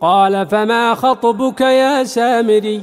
قال فما خطبك يا سامري